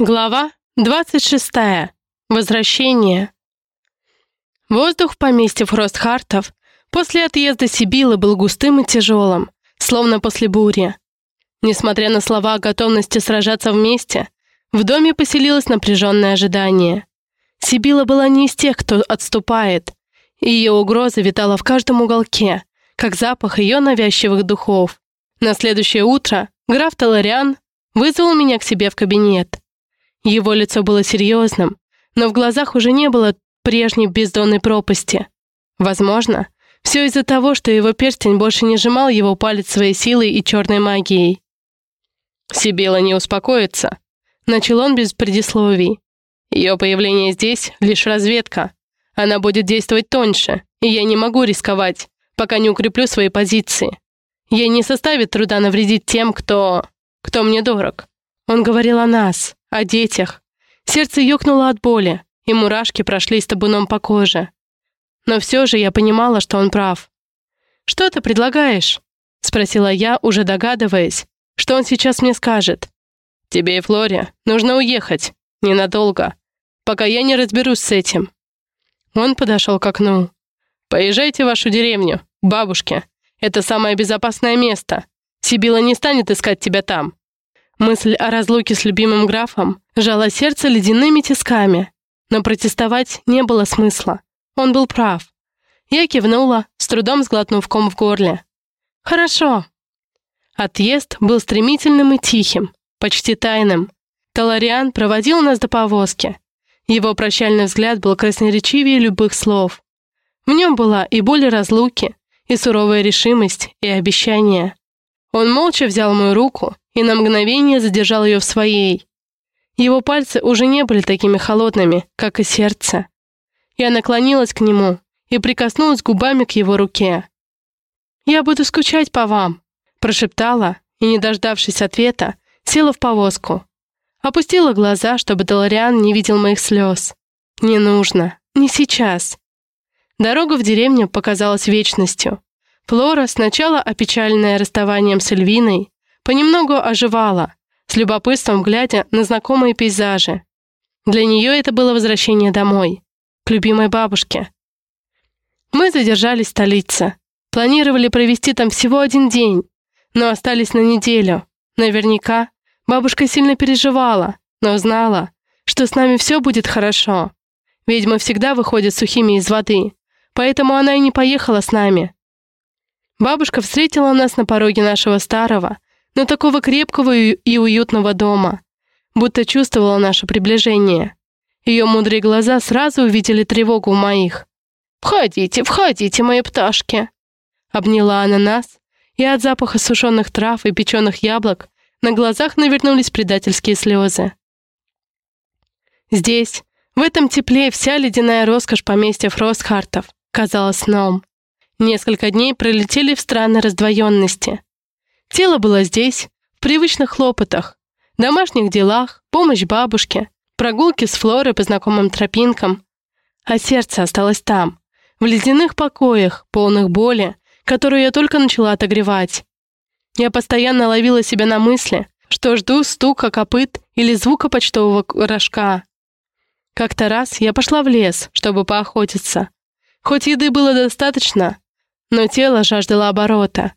Глава 26. Возвращение. Воздух в поместье Фростхартов после отъезда Сибилы был густым и тяжелым, словно после бури. Несмотря на слова о готовности сражаться вместе, в доме поселилось напряженное ожидание. Сибила была не из тех, кто отступает, и ее угроза витала в каждом уголке, как запах ее навязчивых духов. На следующее утро граф Талариан вызвал меня к себе в кабинет. Его лицо было серьезным, но в глазах уже не было прежней бездонной пропасти. Возможно, все из-за того, что его перстень больше не сжимал его палец своей силой и черной магией. «Сибила не успокоится», — начал он без предисловий. «Ее появление здесь — лишь разведка. Она будет действовать тоньше, и я не могу рисковать, пока не укреплю свои позиции. Ей не составит труда навредить тем, кто... кто мне дорог». Он говорил о нас, о детях. Сердце ёкнуло от боли, и мурашки прошли с табуном по коже. Но все же я понимала, что он прав. «Что ты предлагаешь?» — спросила я, уже догадываясь, что он сейчас мне скажет. «Тебе и Флоре нужно уехать. Ненадолго. Пока я не разберусь с этим». Он подошел к окну. «Поезжайте в вашу деревню, к бабушке. Это самое безопасное место. Сибила не станет искать тебя там. Мысль о разлуке с любимым графом жала сердце ледяными тисками, но протестовать не было смысла. Он был прав. Я кивнула, с трудом сглотнув ком в горле. «Хорошо». Отъезд был стремительным и тихим, почти тайным. Талариан проводил нас до повозки. Его прощальный взгляд был красноречивее любых слов. В нем была и боль разлуки, и суровая решимость, и обещание. Он молча взял мою руку и на мгновение задержал ее в своей. Его пальцы уже не были такими холодными, как и сердце. Я наклонилась к нему и прикоснулась губами к его руке. «Я буду скучать по вам», — прошептала и, не дождавшись ответа, села в повозку. Опустила глаза, чтобы Долориан не видел моих слез. «Не нужно. Не сейчас». Дорога в деревню показалась вечностью. Флора, сначала опечаленная расставанием с Эльвиной, понемногу оживала, с любопытством глядя на знакомые пейзажи. Для нее это было возвращение домой, к любимой бабушке. Мы задержались в столице. Планировали провести там всего один день, но остались на неделю. Наверняка бабушка сильно переживала, но знала, что с нами все будет хорошо. Ведьмы всегда выходят сухими из воды, поэтому она и не поехала с нами. Бабушка встретила нас на пороге нашего старого, но такого крепкого и уютного дома, будто чувствовала наше приближение. Ее мудрые глаза сразу увидели тревогу моих. «Входите, входите, мои пташки!» Обняла она нас, и от запаха сушеных трав и печеных яблок на глазах навернулись предательские слезы. Здесь, в этом тепле, вся ледяная роскошь поместья Фростхартов казалась сном. Несколько дней пролетели в странной раздвоенности. Тело было здесь, в привычных хлопотах, домашних делах, помощь бабушке, прогулки с Флорой по знакомым тропинкам. А сердце осталось там, в ледяных покоях, полных боли, которую я только начала отогревать. Я постоянно ловила себя на мысли, что жду стука копыт или звука почтового рожка. Как-то раз я пошла в лес, чтобы поохотиться. Хоть еды было достаточно, но тело жаждало оборота.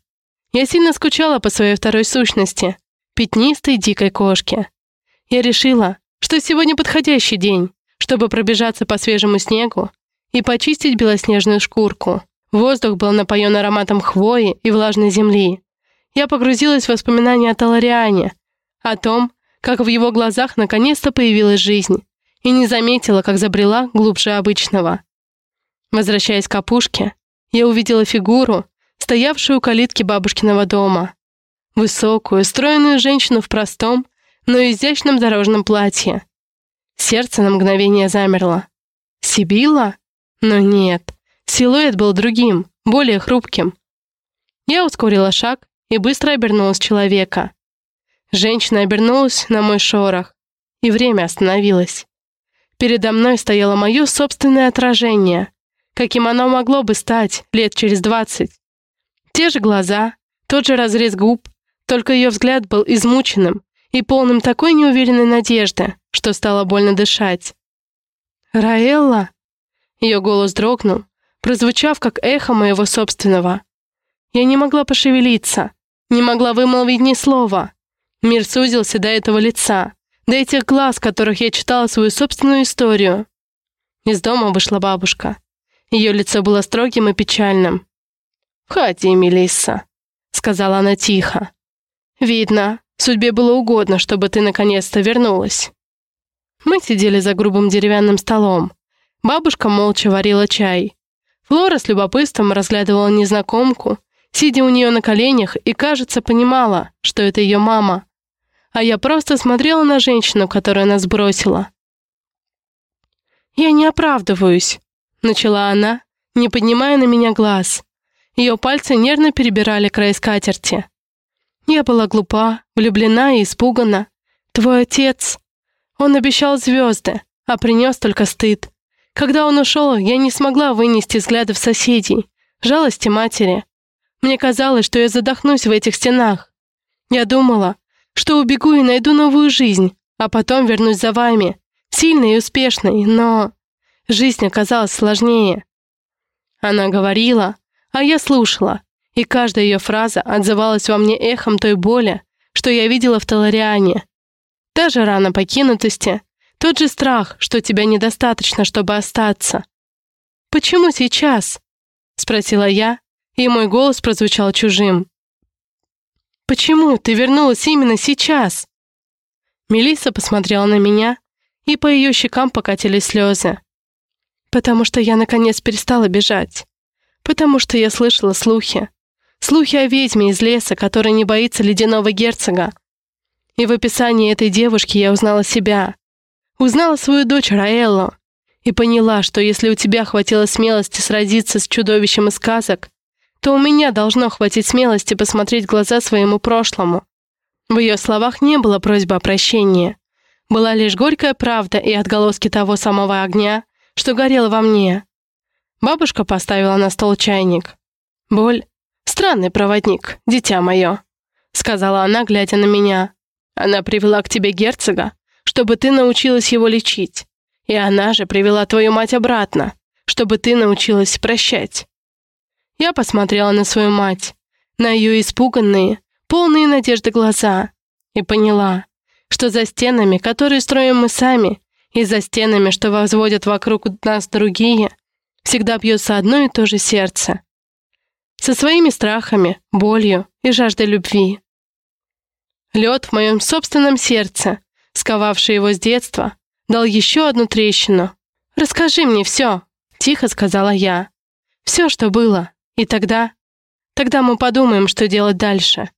Я сильно скучала по своей второй сущности, пятнистой дикой кошке. Я решила, что сегодня подходящий день, чтобы пробежаться по свежему снегу и почистить белоснежную шкурку. Воздух был напоен ароматом хвои и влажной земли. Я погрузилась в воспоминания о Талариане, о том, как в его глазах наконец-то появилась жизнь, и не заметила, как забрела глубже обычного. Возвращаясь к опушке, я увидела фигуру, стоявшую у калитки бабушкиного дома. Высокую, стройную женщину в простом, но изящном дорожном платье. Сердце на мгновение замерло. Сибила? Но нет, силуэт был другим, более хрупким. Я ускорила шаг и быстро обернулась человека. Женщина обернулась на мой шорох, и время остановилось. Передо мной стояло мое собственное отражение, каким оно могло бы стать лет через двадцать. Те же глаза, тот же разрез губ, только ее взгляд был измученным и полным такой неуверенной надежды, что стало больно дышать. «Раэлла?» Ее голос дрогнул, прозвучав как эхо моего собственного. Я не могла пошевелиться, не могла вымолвить ни слова. Мир сузился до этого лица, до этих глаз, которых я читала свою собственную историю. Из дома вышла бабушка. Ее лицо было строгим и печальным. «Входи, Мелисса», — сказала она тихо. «Видно, судьбе было угодно, чтобы ты наконец-то вернулась». Мы сидели за грубым деревянным столом. Бабушка молча варила чай. Флора с любопытством разглядывала незнакомку, сидя у нее на коленях и, кажется, понимала, что это ее мама. А я просто смотрела на женщину, которая нас бросила. «Я не оправдываюсь», — начала она, не поднимая на меня глаз. Ее пальцы нервно перебирали край скатерти. Я была глупа, влюблена и испугана. Твой отец... Он обещал звезды, а принес только стыд. Когда он ушел, я не смогла вынести взглядов соседей, жалости матери. Мне казалось, что я задохнусь в этих стенах. Я думала, что убегу и найду новую жизнь, а потом вернусь за вами, сильной и успешной, но... Жизнь оказалась сложнее. Она говорила, а я слушала, и каждая ее фраза отзывалась во мне эхом той боли, что я видела в Талариане. Та же рана покинутости, тот же страх, что тебя недостаточно, чтобы остаться. «Почему сейчас?» — спросила я, и мой голос прозвучал чужим. «Почему ты вернулась именно сейчас?» Мелисса посмотрела на меня, и по ее щекам покатились слезы. «Потому что я наконец перестала бежать. Потому что я слышала слухи. Слухи о ведьме из леса, которая не боится ледяного герцога. И в описании этой девушки я узнала себя. Узнала свою дочь Раэллу. И поняла, что если у тебя хватило смелости сразиться с чудовищем из сказок, то у меня должно хватить смелости посмотреть глаза своему прошлому. В ее словах не было просьбы о прощении. Была лишь горькая правда и отголоски того самого огня, что горел во мне. Бабушка поставила на стол чайник. «Боль — странный проводник, дитя мое», — сказала она, глядя на меня. «Она привела к тебе герцога, чтобы ты научилась его лечить. И она же привела твою мать обратно, чтобы ты научилась прощать». Я посмотрела на свою мать, на ее испуганные, полные надежды глаза, и поняла, что за стенами, которые строим мы сами, и за стенами, что возводят вокруг нас другие — всегда бьется одно и то же сердце. Со своими страхами, болью и жаждой любви. Лед в моем собственном сердце, сковавший его с детства, дал еще одну трещину. «Расскажи мне все», — тихо сказала я. «Все, что было. И тогда... Тогда мы подумаем, что делать дальше».